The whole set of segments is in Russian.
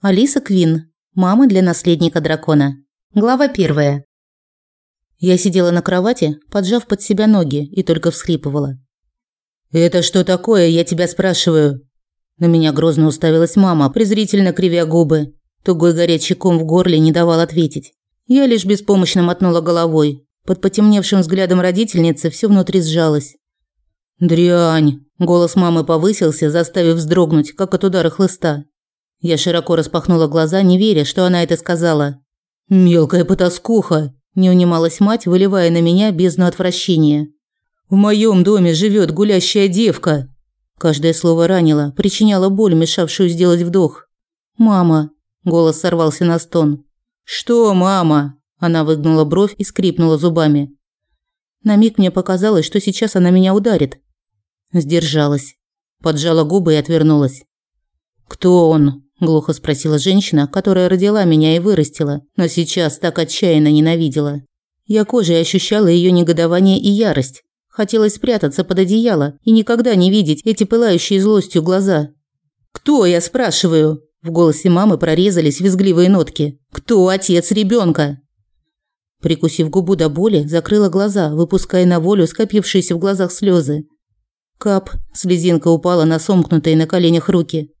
Алиса Квин, мама для наследника дракона. Глава первая. Я сидела на кровати, поджав под себя ноги и только всхлипывала. «Это что такое, я тебя спрашиваю?» На меня грозно уставилась мама, презрительно кривя губы. Тугой горячий ком в горле не давал ответить. Я лишь беспомощно мотнула головой. Под потемневшим взглядом родительницы все внутри сжалось. «Дрянь!» – голос мамы повысился, заставив вздрогнуть, как от удара хлыста. Я широко распахнула глаза, не веря, что она это сказала. «Мелкая потаскуха!» – не унималась мать, выливая на меня бездну отвращения. «В моем доме живет гулящая девка!» Каждое слово ранило, причиняло боль, мешавшую сделать вдох. «Мама!» – голос сорвался на стон. «Что, мама?» – она выгнула бровь и скрипнула зубами. На миг мне показалось, что сейчас она меня ударит. Сдержалась. Поджала губы и отвернулась. «Кто он?» Глухо спросила женщина, которая родила меня и вырастила, но сейчас так отчаянно ненавидела. Я кожей ощущала ее негодование и ярость. Хотелось спрятаться под одеяло и никогда не видеть эти пылающие злостью глаза. «Кто, я спрашиваю?» В голосе мамы прорезались визгливые нотки. «Кто отец ребенка? Прикусив губу до боли, закрыла глаза, выпуская на волю скопившиеся в глазах слезы. Кап, слезинка упала на сомкнутые на коленях руки.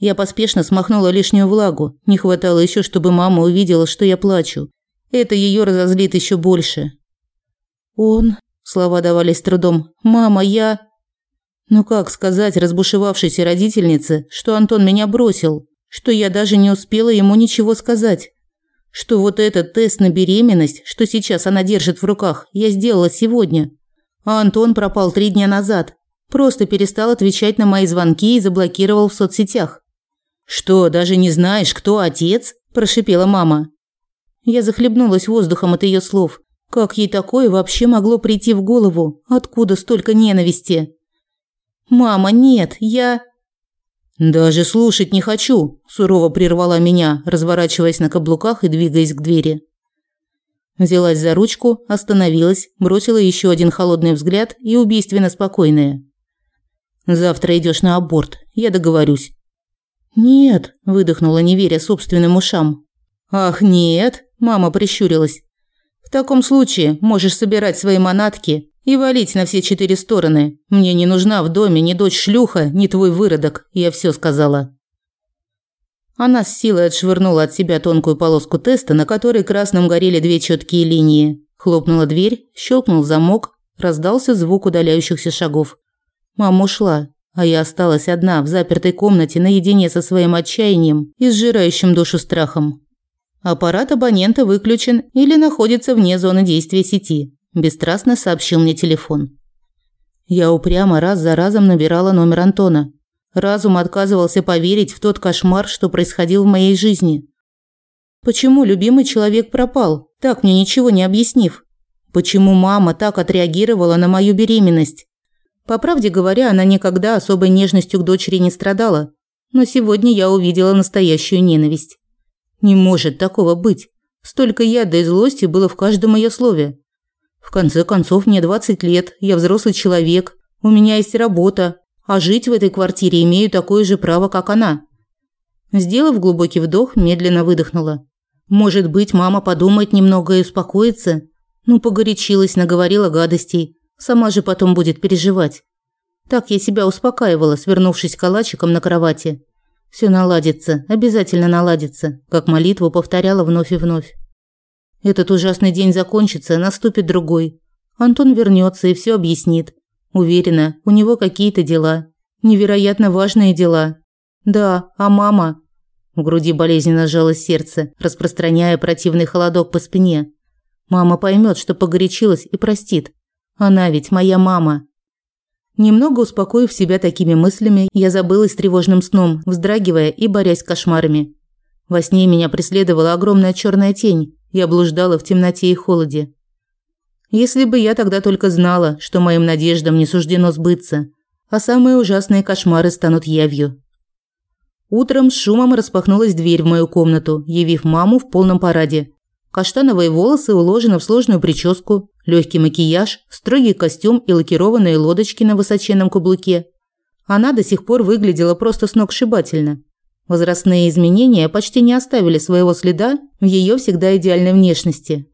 Я поспешно смахнула лишнюю влагу. Не хватало еще, чтобы мама увидела, что я плачу. Это ее разозлит еще больше. Он, слова давались трудом. Мама, я Ну как сказать разбушевавшейся родительнице, что Антон меня бросил, что я даже не успела ему ничего сказать? Что вот этот тест на беременность, что сейчас она держит в руках, я сделала сегодня. А Антон пропал три дня назад. Просто перестал отвечать на мои звонки и заблокировал в соцсетях. «Что, даже не знаешь, кто отец?» – прошипела мама. Я захлебнулась воздухом от ее слов. Как ей такое вообще могло прийти в голову? Откуда столько ненависти? «Мама, нет, я...» «Даже слушать не хочу», – сурово прервала меня, разворачиваясь на каблуках и двигаясь к двери. Взялась за ручку, остановилась, бросила еще один холодный взгляд и убийственно спокойная. «Завтра идешь на аборт, я договорюсь. «Нет», – выдохнула, не веря собственным ушам. «Ах, нет», – мама прищурилась. «В таком случае можешь собирать свои манатки и валить на все четыре стороны. Мне не нужна в доме ни дочь-шлюха, ни твой выродок, я все сказала». Она с силой отшвырнула от себя тонкую полоску теста, на которой красным горели две четкие линии. Хлопнула дверь, щелкнул замок, раздался звук удаляющихся шагов. Мама ушла, а я осталась одна в запертой комнате наедине со своим отчаянием и сжирающим душу страхом. Аппарат абонента выключен или находится вне зоны действия сети, бесстрастно сообщил мне телефон. Я упрямо раз за разом набирала номер Антона. Разум отказывался поверить в тот кошмар, что происходил в моей жизни. Почему любимый человек пропал, так мне ничего не объяснив? Почему мама так отреагировала на мою беременность? По правде говоря, она никогда особой нежностью к дочери не страдала, но сегодня я увидела настоящую ненависть. Не может такого быть. Столько яда и злости было в каждом ее слове. В конце концов, мне 20 лет, я взрослый человек, у меня есть работа, а жить в этой квартире имею такое же право, как она. Сделав глубокий вдох, медленно выдохнула. Может быть, мама подумает немного и успокоится? Ну, погорячилась, наговорила гадостей. Сама же потом будет переживать. Так я себя успокаивала, свернувшись калачиком на кровати. Все наладится, обязательно наладится, как молитву повторяла вновь и вновь. Этот ужасный день закончится, наступит другой. Антон вернется и все объяснит. Уверена, у него какие-то дела. Невероятно важные дела. Да, а мама? В груди болезненно сжалось сердце, распространяя противный холодок по спине. Мама поймет, что погорячилась и простит. Она ведь моя мама. Немного успокоив себя такими мыслями, я забылась тревожным сном, вздрагивая и борясь с кошмарами. Во сне меня преследовала огромная черная тень. Я блуждала в темноте и холоде. Если бы я тогда только знала, что моим надеждам не суждено сбыться, а самые ужасные кошмары станут явью. Утром с шумом распахнулась дверь в мою комнату, явив маму в полном параде. Каштановые волосы уложены в сложную прическу, легкий макияж, строгий костюм и лакированные лодочки на высоченном каблуке. Она до сих пор выглядела просто сногсшибательно. Возрастные изменения почти не оставили своего следа в ее всегда идеальной внешности.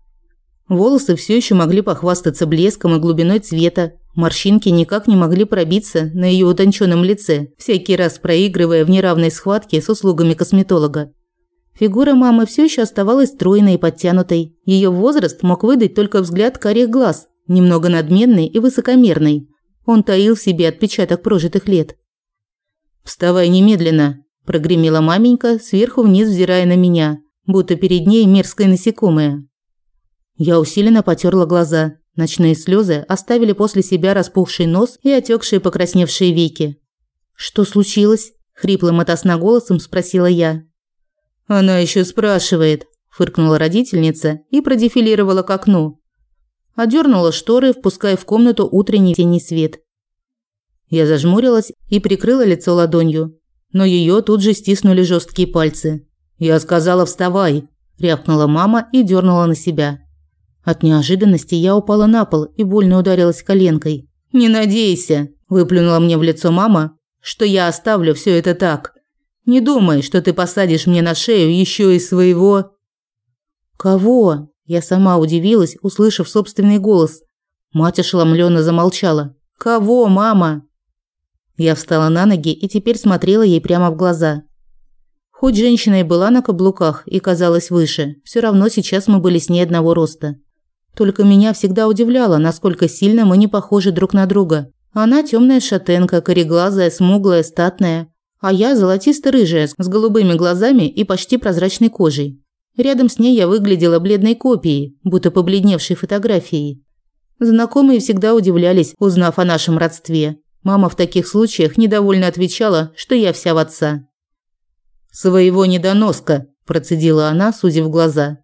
Волосы все еще могли похвастаться блеском и глубиной цвета, морщинки никак не могли пробиться на ее утонченном лице, всякий раз проигрывая в неравной схватке с услугами косметолога. Фигура мамы все еще оставалась стройной и подтянутой. Ее возраст мог выдать только взгляд карих глаз, немного надменный и высокомерный. Он таил в себе отпечаток прожитых лет. «Вставай немедленно», – прогремела маменька, сверху вниз взирая на меня, будто перед ней мерзкое насекомое. Я усиленно потерла глаза. Ночные слезы оставили после себя распухший нос и отекшие покрасневшие веки. «Что случилось?» – хриплым от голосом спросила я. «Она еще спрашивает», – фыркнула родительница и продефилировала к окну. Одернула шторы, впуская в комнату утренний тенний свет. Я зажмурилась и прикрыла лицо ладонью, но ее тут же стиснули жесткие пальцы. «Я сказала, вставай!» – рявкнула мама и дернула на себя. От неожиданности я упала на пол и больно ударилась коленкой. «Не надейся!» – выплюнула мне в лицо мама, что я оставлю все это так. «Не думай, что ты посадишь мне на шею еще и своего...» «Кого?» – я сама удивилась, услышав собственный голос. Мать ошеломленно замолчала. «Кого, мама?» Я встала на ноги и теперь смотрела ей прямо в глаза. Хоть женщина и была на каблуках и казалась выше, все равно сейчас мы были с ней одного роста. Только меня всегда удивляло, насколько сильно мы не похожи друг на друга. Она темная шатенка, кореглазая, смуглая, статная, а я золотисто-рыжая, с голубыми глазами и почти прозрачной кожей. Рядом с ней я выглядела бледной копией, будто побледневшей фотографией. Знакомые всегда удивлялись, узнав о нашем родстве. Мама в таких случаях недовольно отвечала, что я вся в отца. «Своего недоноска», – процедила она, сузив глаза.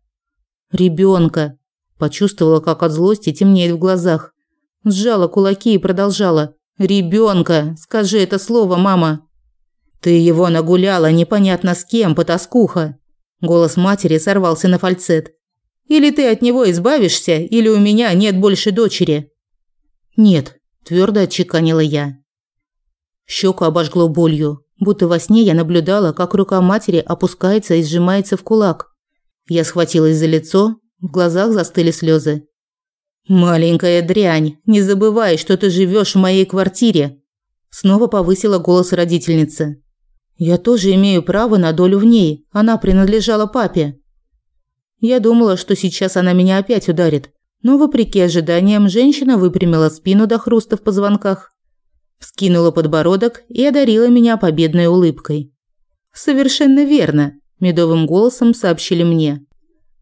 «Ребёнка», Почувствовала, как от злости темнеет в глазах. Сжала кулаки и продолжала. «Ребёнка! Скажи это слово, мама!» «Ты его нагуляла непонятно с кем, потаскуха!» Голос матери сорвался на фальцет. «Или ты от него избавишься, или у меня нет больше дочери!» «Нет», – твердо отчеканила я. Щеку обожгло болью, будто во сне я наблюдала, как рука матери опускается и сжимается в кулак. Я схватилась за лицо, в глазах застыли слезы. «Маленькая дрянь, не забывай, что ты живешь в моей квартире!» Снова повысила голос родительницы. «Я тоже имею право на долю в ней, она принадлежала папе». Я думала, что сейчас она меня опять ударит, но, вопреки ожиданиям, женщина выпрямила спину до хруста в позвонках, вскинула подбородок и одарила меня победной улыбкой. «Совершенно верно», – медовым голосом сообщили мне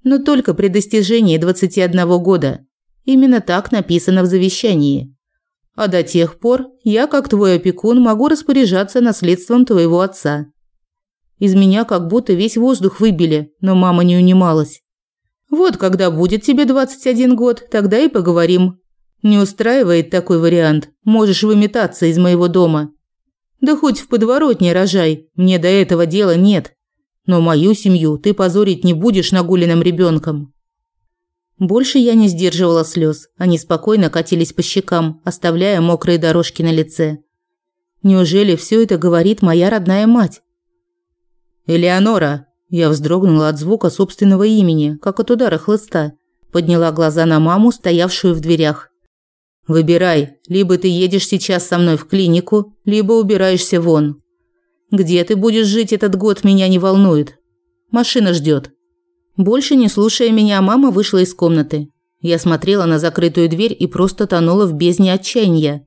но только при достижении 21 года. Именно так написано в завещании. А до тех пор я, как твой опекун, могу распоряжаться наследством твоего отца. Из меня как будто весь воздух выбили, но мама не унималась. Вот когда будет тебе 21 год, тогда и поговорим. Не устраивает такой вариант. Можешь выметаться из моего дома. Да хоть в подворотне рожай, мне до этого дела нет. Но мою семью ты позорить не будешь нагуленным ребенком. Больше я не сдерживала слез. Они спокойно катились по щекам, оставляя мокрые дорожки на лице. Неужели все это говорит моя родная мать? Элеонора, я вздрогнула от звука собственного имени, как от удара хлыста. Подняла глаза на маму, стоявшую в дверях. Выбирай, либо ты едешь сейчас со мной в клинику, либо убираешься вон. Где ты будешь жить этот год, меня не волнует. Машина ждет. Больше не слушая меня, мама вышла из комнаты. Я смотрела на закрытую дверь и просто тонула в бездне отчаяния.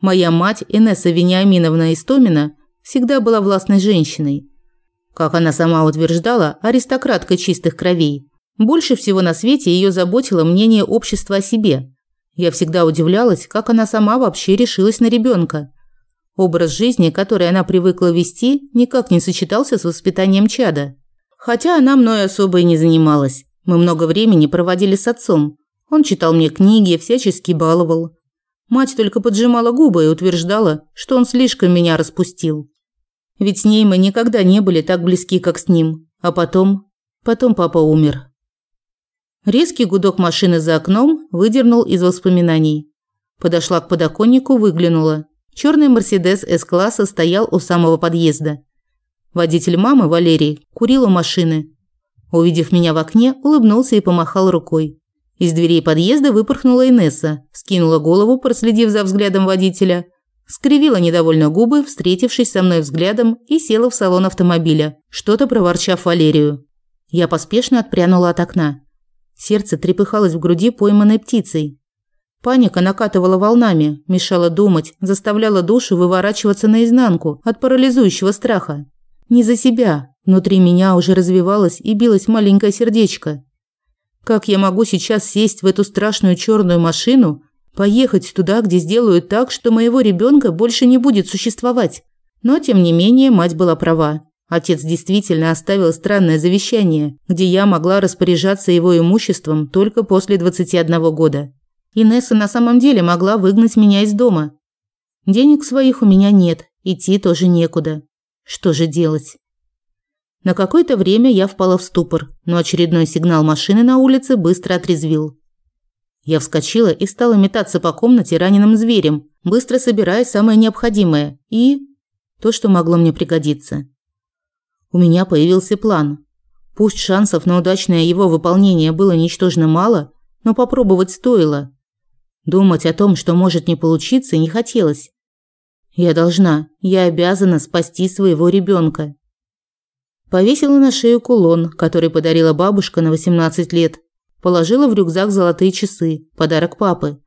Моя мать, Инесса Вениаминовна Истомина, всегда была властной женщиной. Как она сама утверждала, аристократкой чистых кровей. Больше всего на свете ее заботило мнение общества о себе. Я всегда удивлялась, как она сама вообще решилась на ребенка. Образ жизни, который она привыкла вести, никак не сочетался с воспитанием чада. Хотя она мной особо и не занималась. Мы много времени проводили с отцом. Он читал мне книги, всячески баловал. Мать только поджимала губы и утверждала, что он слишком меня распустил. Ведь с ней мы никогда не были так близки, как с ним. А потом... Потом папа умер. Резкий гудок машины за окном выдернул из воспоминаний. Подошла к подоконнику, выглянула. Черный Мерседес С-класса стоял у самого подъезда. Водитель мамы, Валерий, курил у машины. Увидев меня в окне, улыбнулся и помахал рукой. Из дверей подъезда выпорхнула Инесса, скинула голову, проследив за взглядом водителя, скривила недовольно губы, встретившись со мной взглядом, и села в салон автомобиля, что-то проворчав Валерию. Я поспешно отпрянула от окна. Сердце трепыхалось в груди пойманной птицей. Паника накатывала волнами, мешала думать, заставляла душу выворачиваться наизнанку от парализующего страха. Не за себя, внутри меня уже развивалось и билось маленькое сердечко. Как я могу сейчас сесть в эту страшную черную машину, поехать туда, где сделают так, что моего ребенка больше не будет существовать? Но тем не менее, мать была права. Отец действительно оставил странное завещание, где я могла распоряжаться его имуществом только после 21 года. Инесса на самом деле могла выгнать меня из дома. Денег своих у меня нет, идти тоже некуда. Что же делать? На какое-то время я впала в ступор, но очередной сигнал машины на улице быстро отрезвил. Я вскочила и стала метаться по комнате раненым зверем, быстро собирая самое необходимое и то, что могло мне пригодиться. У меня появился план. Пусть шансов на удачное его выполнение было ничтожно мало, но попробовать стоило. Думать о том, что может не получиться, не хотелось. Я должна, я обязана спасти своего ребенка. Повесила на шею кулон, который подарила бабушка на 18 лет. Положила в рюкзак золотые часы, подарок папы.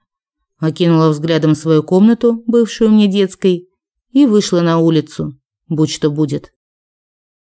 Окинула взглядом свою комнату, бывшую мне детской, и вышла на улицу. Будь что будет.